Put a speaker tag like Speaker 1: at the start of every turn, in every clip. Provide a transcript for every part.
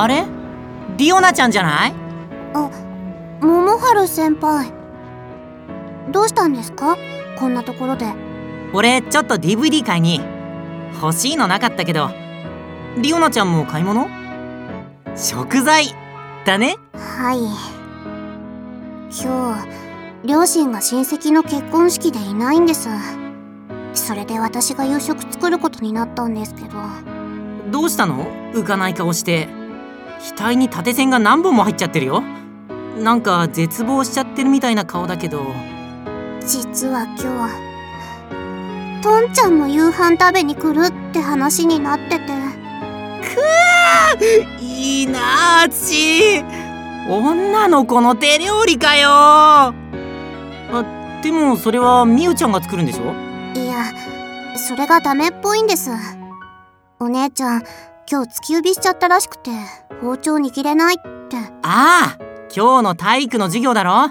Speaker 1: あれ？リオナちゃんじゃない？
Speaker 2: あ桃春先輩。どうしたんですか？こんなところで。
Speaker 1: 俺ちょっと DVD 買いに。欲しいのなかったけど。リオナちゃんも買い物？食材。だね？
Speaker 2: はい。今日両親が親戚の結婚式でいないんです。それで私が夕食作ることになったんですけど。
Speaker 1: どうしたの？浮かない顔して額に縦線が何本も入っちゃってるよなんか絶望しちゃってるみたいな顔だけど
Speaker 2: 実は今日トンちゃんも夕飯食べに来るって話になってて
Speaker 1: くーいいなあち女の子の手料理かよあでもそれはみゆちゃんが作るんでしょ
Speaker 2: いやそれがダメっぽいんですお姉ちゃん今日突き指しちゃったらしくて包丁握れないって。
Speaker 1: ああ今日の体育の授業だろ。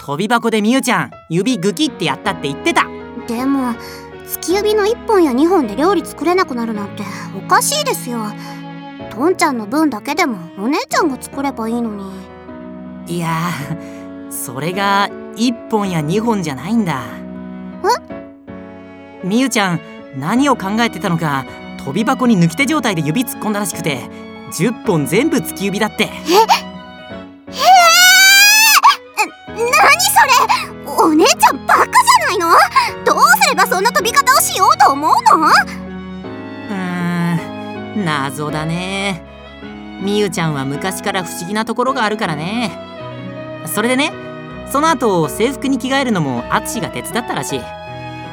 Speaker 1: 飛び箱でみゆちゃん指グキってやったって言ってた。
Speaker 2: でも突き指の1本や2本で料理作れなくなるなんておかしいですよ。トンちゃんの分だけでもお姉ちゃんが作ればいいのに。
Speaker 1: いやそれが1本や2本じゃないんだ。
Speaker 2: え？
Speaker 1: みゆちゃん何を考えてたのか飛び箱に抜き手状態で指突っ込んだらしくて10本全部突き指だって。
Speaker 2: えへえ何それ？お姉ちゃんバカじゃないの？どうすればそんな飛び方をしようと思うの？
Speaker 1: うーん謎だね。みゆちゃんは昔から不思議なところがあるからね。それでねその後制服に着替えるのもアツシが手伝ったらしい。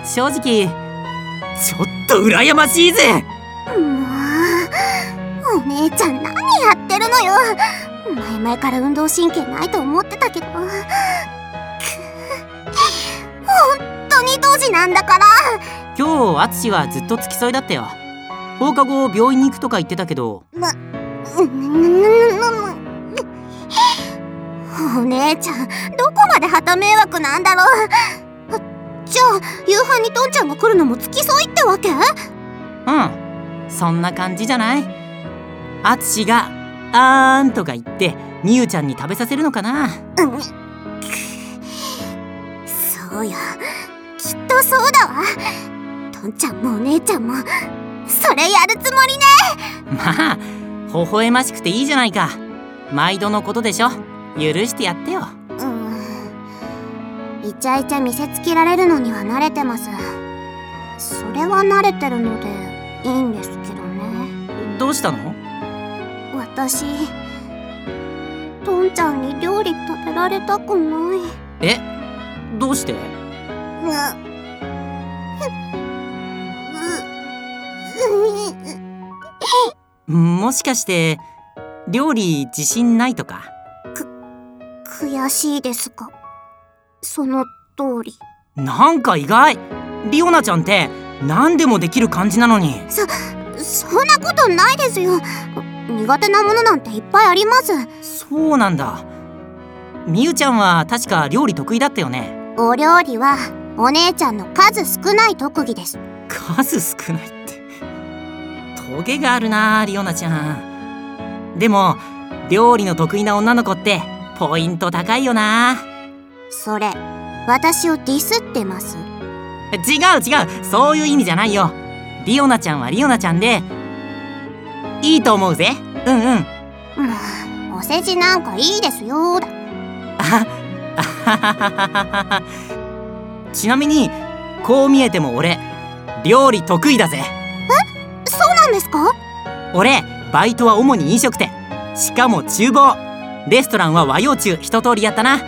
Speaker 1: 正直ちょっと羨ましいぜ
Speaker 2: 姉ちゃん何やってるのよ。前々から運動神経ないと思ってたけど。く本当に当時なんだから。
Speaker 1: 今日アツシはずっと付き添いだったよ。放課後病院に行くとか言ってたけど。
Speaker 2: まお姉ちゃんどこまで旗迷惑なんだろう。じゃあ夕飯にトンちゃんが来るのも付き添いってわけ？
Speaker 1: うん。そんな感じじゃないアツシが「あーん」とか言ってみゆちゃんに食べさせるのかな。
Speaker 2: うん。そうよ。きっとそうだわ。トンちゃんもお姉ちゃんもそれやるつもりね。
Speaker 1: まあ微笑ましくていいじゃないか。毎度のことでしょ。許してやってよ。
Speaker 2: うん。イチャイチャ見せつけられるのには慣れてます。それは慣れてるのでいいんですけどね。
Speaker 1: どうしたの？
Speaker 2: 私トンちゃんに料理食べられたくない。
Speaker 1: え？どうして？もしかして料理自信ないとか
Speaker 2: 悔しいですかその通り
Speaker 1: なんか意外リオナちゃんって何でもできる感じなのに
Speaker 2: そそんなことないですよ苦手なものなんていっぱいあります。
Speaker 1: そうなんだ。みゆちゃんは確か料理得意だったよね。
Speaker 2: お料理はお姉ちゃんの数少ない特技です。
Speaker 1: 数少ないって。トゲがあるなリオナちゃん。でも料理の得意な女の子ってポイント高いよな。
Speaker 2: それ私をディスってます？
Speaker 1: 違う違う。そういう意味じゃないよ。リオナちゃんはリオナちゃんでいいと思うぜ。うんうん。
Speaker 2: もうお世辞なんかいいですよ。だ
Speaker 1: あちなみにこう見えても俺料理得意だぜ。
Speaker 2: そうなんですか？
Speaker 1: 俺バイトは主に飲食店。しかも厨房。レストランは和洋中一通りやったな。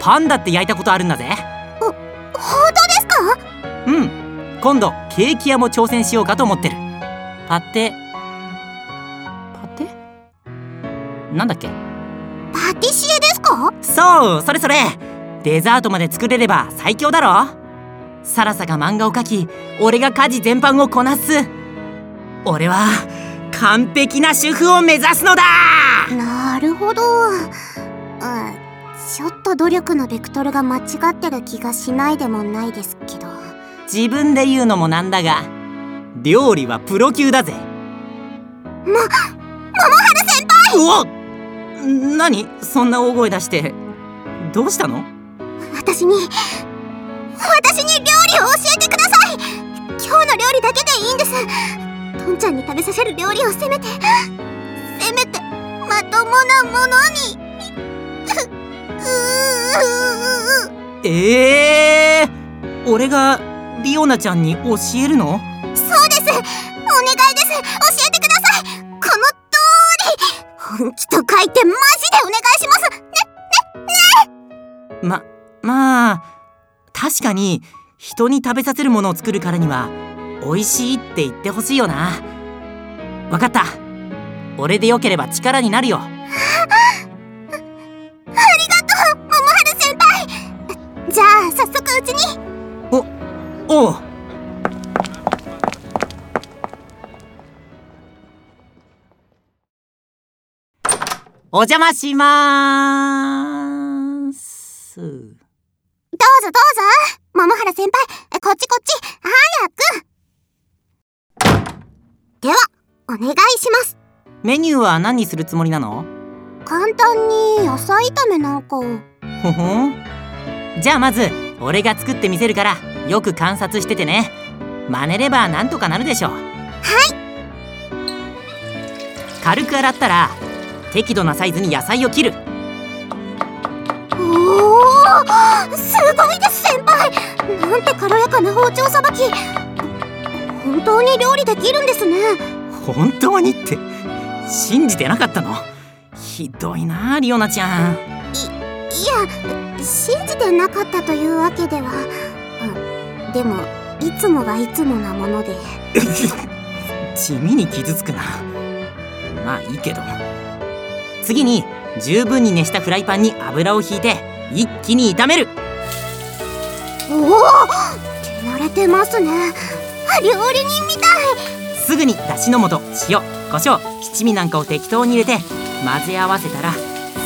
Speaker 1: パンだって焼いたことあるんだぜ。
Speaker 2: 本当ですか？
Speaker 1: うん。今度ケーキ屋も挑戦しようかと思ってる。パテなんだっけ？
Speaker 2: パティシエですか？
Speaker 1: そうそれそれ。デザートまで作れれば最強だろ。サラサが漫画を描き俺が家事全般をこなす。俺は完璧な主婦を目指すのだ！
Speaker 2: なるほど。うんちょっと努力のベクトルが間違ってる気がしないでもないですけど。
Speaker 1: 自分で言うのもなんだが料理はプロ級だぜ。
Speaker 2: も桃春先輩
Speaker 1: 何？そんな大声出して。どうしたの？
Speaker 2: 私に私に料理を教えてください。今日の料理だけでいいんです。とんちゃんに食べさせる料理をせめて。せめてまともなものに。
Speaker 1: え えー、俺がリオナちゃんに教えるの？
Speaker 2: そうです。お願いです。教えて本気と書いてマジでお願いします。ね
Speaker 1: ねね。ままあ確かに人に食べさせるものを作るからには美味しいって言ってほしいよな。分かった。俺でよければ力になるよ。あ
Speaker 2: りがとう桃春先輩。じゃあ早速うちに。
Speaker 1: おおうお邪魔します。どうぞ
Speaker 2: どうぞ。桃原先輩こっちこっち。早く。ではお願いします。
Speaker 1: メニューは何にするつもりなの？
Speaker 2: 簡単に野菜炒めなんかを。
Speaker 1: ほほん。じゃあまず俺が作ってみせるからよく観察しててね。真似ればなんとかなるでしょう。はい。軽く洗ったら適度なサイズに野菜を切る。
Speaker 2: おおすごいです先輩。なんて軽やかな包丁さばき。本当に料理できるんですね。
Speaker 1: 本当にって信じてなかったの？ひどいなリオナちゃん。いい
Speaker 2: や信じてなかったというわけでは。でもいつもがいつもなもので。
Speaker 1: 地味に傷つくな。まあいいけど次に十分に熱したフライパンに油をひいて一気に炒める。
Speaker 2: おお手慣れてますね。料理人みたい。
Speaker 1: すぐにだしの素塩胡椒七味なんかを適当に入れて混ぜ合わせたら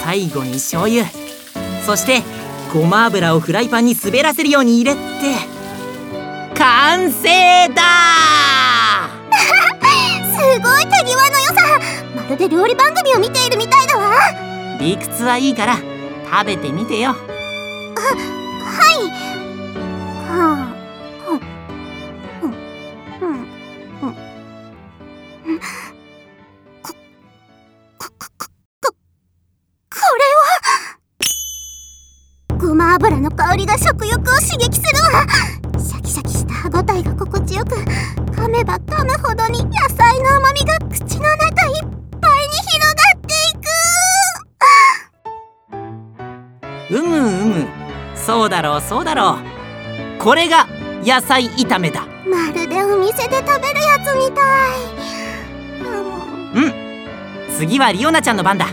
Speaker 1: 最後に醤油そしてごま油をフライパンに滑らせるように入れて完成だ
Speaker 2: すごい手際のまるで料理番組を見ているみたいだわ。
Speaker 1: 理屈はいいから食べてみてよ。あ
Speaker 2: はい。はあ
Speaker 1: そうだろう。これが野菜炒めだ。
Speaker 2: まるでお店で食べるやつみたい。
Speaker 1: うん。次はリオナちゃんの番だ。
Speaker 2: わ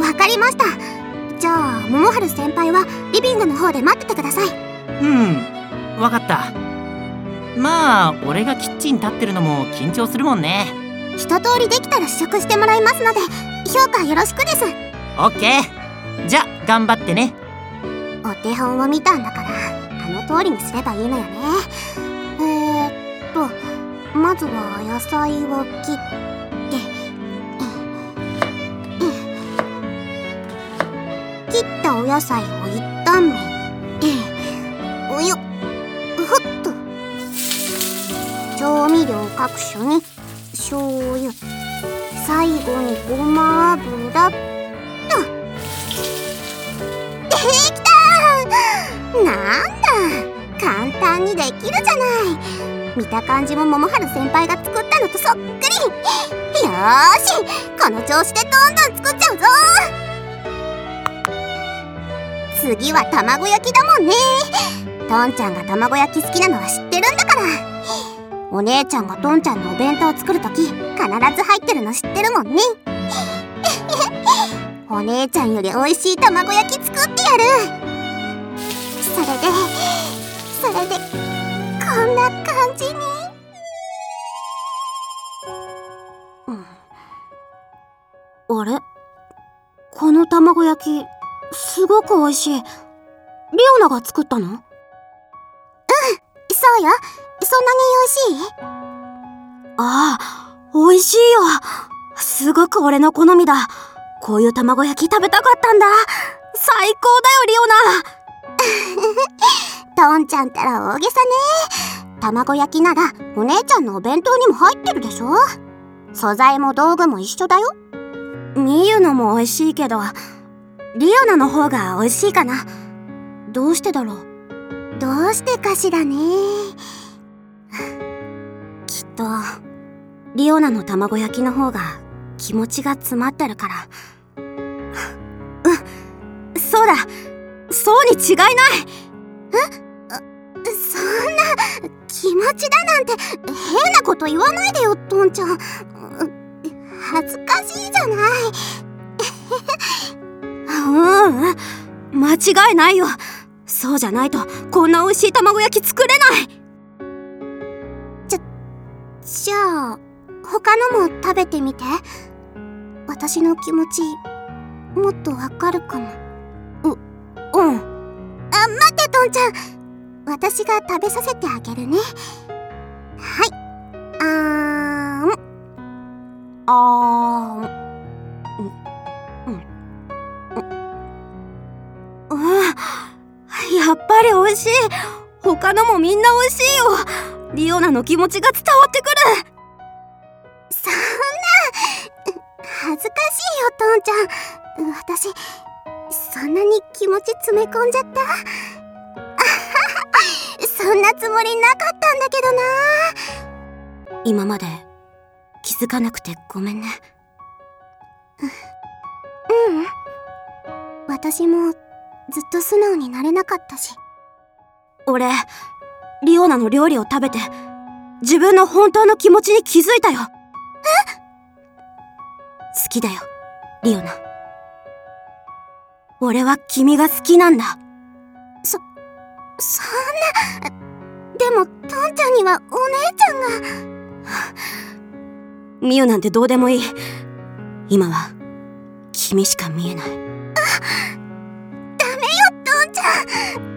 Speaker 2: わかりました。じゃあ桃春先輩はリビングの方で待っててください。
Speaker 1: うん。わかった。まあ俺がキッチン立ってるのも緊張するもんね。
Speaker 2: 一通りできたら試食してもらいますので評価よろしくです。
Speaker 1: オッケー。じゃ頑張ってね
Speaker 2: お手本を見たんだからあの通りにすればいいのよね。えー、っとまずは野菜を切って切ったお野菜を一旦めておよふっと。調味料各所に醤油。最後にごま油。なんだ簡単にできるじゃない見た感じも桃春先輩が作ったのとそっくりよしこの調子でどんどん作っちゃうぞ次は卵焼きだもんねとんちゃんが卵焼き好きなのは知ってるんだからお姉ちゃんがとんちゃんのお弁当を作るとき必ず入ってるの知ってるもんね お姉ちゃんより美味しい卵焼き作ってやるそれでそれでこんな感じに、うん、あれ？この卵焼きすごく美味しい。リオナが作ったの？うんそうよ。そんなに美味しい？
Speaker 3: ああ美味しいよ。すごく俺の好みだ。こういう卵焼き食べたかったんだ。最高だよリオ
Speaker 2: ト
Speaker 3: ナ
Speaker 2: ンちゃんったら大げさね。卵焼きならお姉ちゃんのお弁当にも入ってるでしょ？素材も道具も一緒だよ。
Speaker 3: みゆのも美味しいけどリオナの方が美味しいかな。どうしてだろう？
Speaker 2: どうしてかしらね。
Speaker 3: きっとリオナの卵焼きの方が気持ちが詰まってるから。うんそうだそうに違いない。
Speaker 2: そんな気持ちだなんて変なこと言わないでよトンちゃん。恥ずかしいじゃない。
Speaker 3: うんうん。間違いないよ。そうじゃないとこんな美味しい卵焼き作れない。
Speaker 2: じゃじゃあ他のも食べてみて。私の気持ちもっとわかるかも。
Speaker 3: うん。
Speaker 2: あ待ってトンちゃん。私が食べさせてあげるね。はい。あーん。
Speaker 3: あーん。やっぱり美味しい。他のもみんな美味しいよ。リオナの気持ちが伝わってくる。
Speaker 2: そんな。恥ずかしいよトンちゃん私そんなに気持ち詰め込んじゃった？そんなつもりなかったんだけどな。
Speaker 3: 今まで気づかなくてごめんね。
Speaker 2: ううん。私もずっと素直になれなかったし。
Speaker 3: 俺リオナの料理を食べて自分の本当の気持ちに気づいたよ。え？好きだよリオナ。俺は君が好きなんだ。
Speaker 2: そんなでもトンちゃんにはお姉ちゃんが。
Speaker 3: ミユなんてどうでもいい。今は君しか見えない。
Speaker 2: あダメよトンちゃん。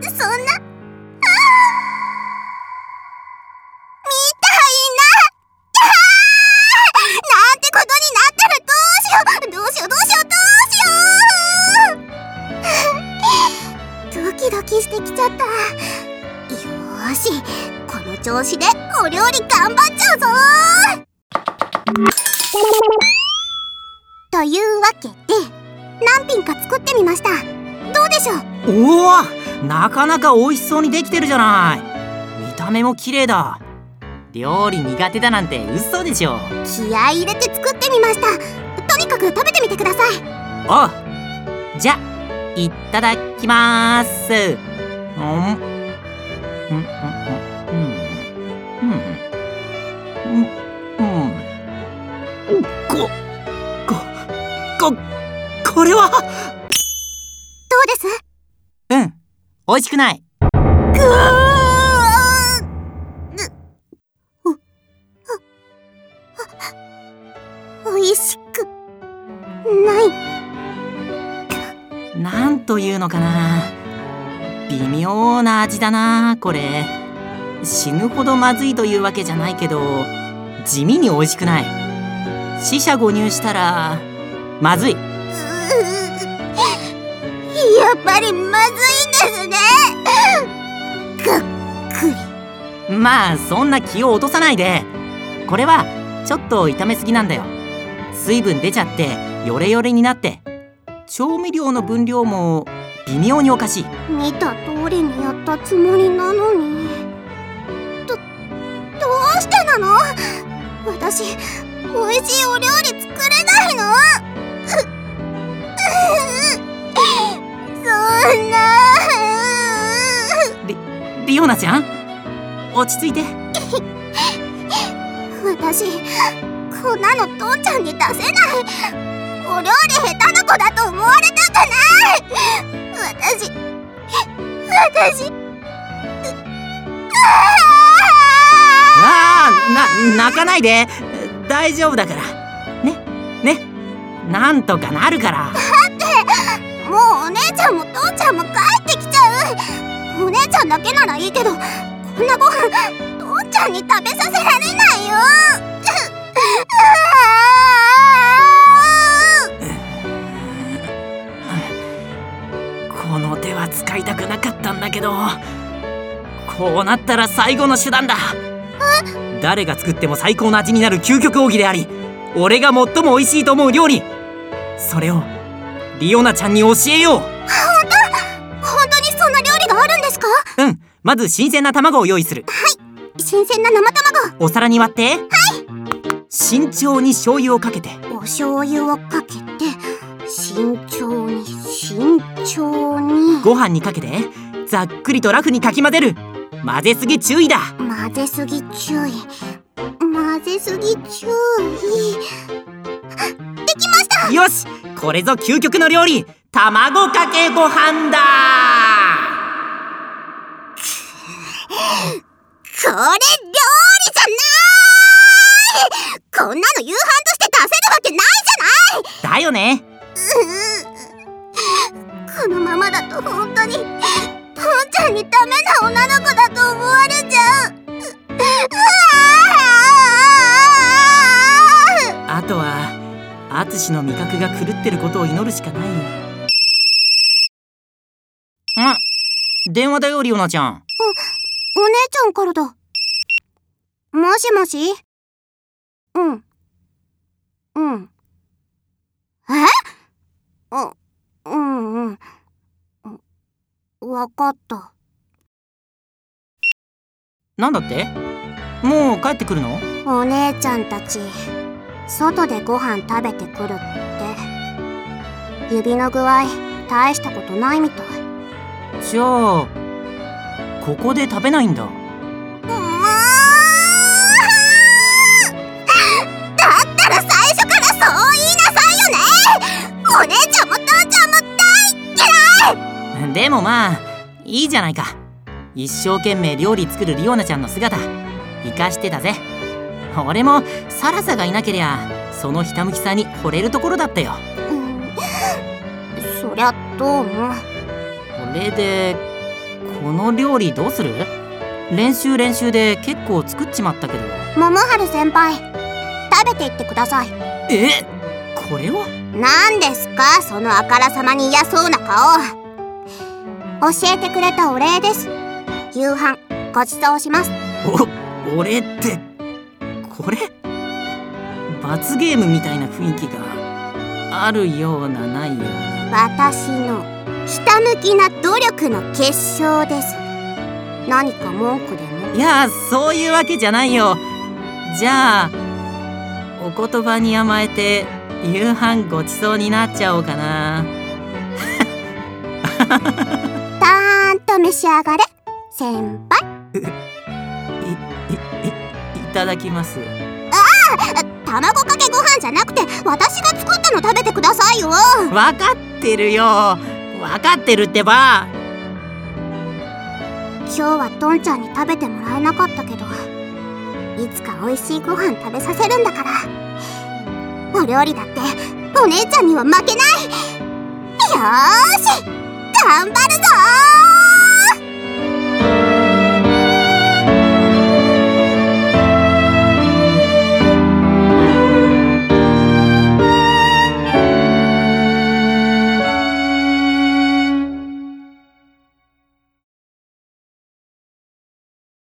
Speaker 2: か
Speaker 1: なか美味しそうにできてるじゃない。見た目も綺麗だ。料理苦手だなんて嘘でしょ。
Speaker 2: 気合い入れて作ってみました。とにかく食べてみてください。
Speaker 1: おうじゃいただきます。うん。うんうんうんうんうんうんここここれは
Speaker 2: どうです
Speaker 1: うん美味しくない。
Speaker 2: ぐーおいしくない
Speaker 1: なんというのかな微妙な味だなこれ死ぬほどまずいというわけじゃないけど地味に美味しくない四捨五入したらまずい
Speaker 2: やっぱりまずいですね。がっくり。
Speaker 1: まあそんな気を落とさないで。これはちょっと炒めすぎなんだよ。水分出ちゃってヨレヨレになって調味料の分量も微妙におかしい。
Speaker 2: 見た通りにやったつもりなのに。どどうしてなの？私美味しいお料理作れないの。そんな
Speaker 1: リオナちゃん？落ち着いて。
Speaker 2: 私こんなの父ちゃんに出せない。お料理下手な子だと思われたくない。私私。
Speaker 1: ああな泣かないで。大丈夫だから。ねね。なんとかなるから。
Speaker 2: もうお姉ちゃんも父ちゃんも帰ってきちゃうお姉ちゃんだけならいいけどこんなご飯父ちゃんに食べさせられないよ。
Speaker 1: この手は使いたくなかったんだけどこうなったら最後の手段だ。誰が作っても最高の味になる究極奥義であり俺が最も美味しいと思う料理。それをりおなちゃんに教えよう。まず新鮮な卵を用意する。
Speaker 2: 新鮮な生卵。
Speaker 1: お皿に割って。はい慎重に醤油をかけて。
Speaker 2: お醤油をかけて慎重に慎重に。
Speaker 1: ご飯にかけてざっくりとラフにかき混ぜる。混ぜすぎ注意だ。
Speaker 2: 混ぜすぎ注意。混ぜすぎ注意。できました。
Speaker 1: よし。これぞ究極の料理。卵かけご飯だ
Speaker 2: これ料理じゃない！こんなの夕飯として出せるわけないじゃ
Speaker 1: だよね。
Speaker 2: ないこのままだと本当にとんちゃんにダメな女の子だと思われちゃう。
Speaker 1: あとは淳の味覚が狂ってることを祈るしかない。ん電話だよリオナちゃん
Speaker 2: お姉ちゃんからだ。もしもし？うん。うん。え？ううんうん。わかった。
Speaker 1: なんだって？もう帰ってくるの？
Speaker 2: お姉ちゃんたち外でご飯食べてくるって。指の具合大したことないみたい。
Speaker 1: じゃあここで食べないんだ。
Speaker 2: うーん。だったら最初からそう言いなさいよね。お姉ちゃんも父ちゃんも大嫌い。
Speaker 1: でもまあいいじゃないか。一生懸命料理作るリオナちゃんの姿生かしてたぜ。俺もサラサがいなけりゃそのひたむきさに惚れるところだったよ。
Speaker 2: うん。そりゃどうも
Speaker 1: これでこの料理どうする？練習練習で結構作っちまったけど。
Speaker 2: 桃春先輩食べていってください。
Speaker 1: え？これを
Speaker 2: 何ですか？そのあからさまに嫌そうな顔。教えてくれたお礼です。夕飯ごちそうします。
Speaker 1: お俺ってこれ？罰ゲームみたいな雰囲気があるようなないような。
Speaker 2: 私のひたむきな努力の結晶です。何か文句でも？
Speaker 1: いやそういうわけじゃないよ。じゃあお言葉に甘えて夕飯ごちそうになっちゃおうかな。
Speaker 2: たーんと召し上がれ先輩。
Speaker 1: いいいいただきます。
Speaker 2: 卵かけご飯じゃなくて私が作ったの食べてくださいよ。
Speaker 1: 分かってるよ分かってるってば。
Speaker 2: 今日はトンちゃんに食べてもらえなかったけどいつか美味しいご飯食べさせるんだから。お料理だってお姉ちゃんには負けない。よし頑張るぞ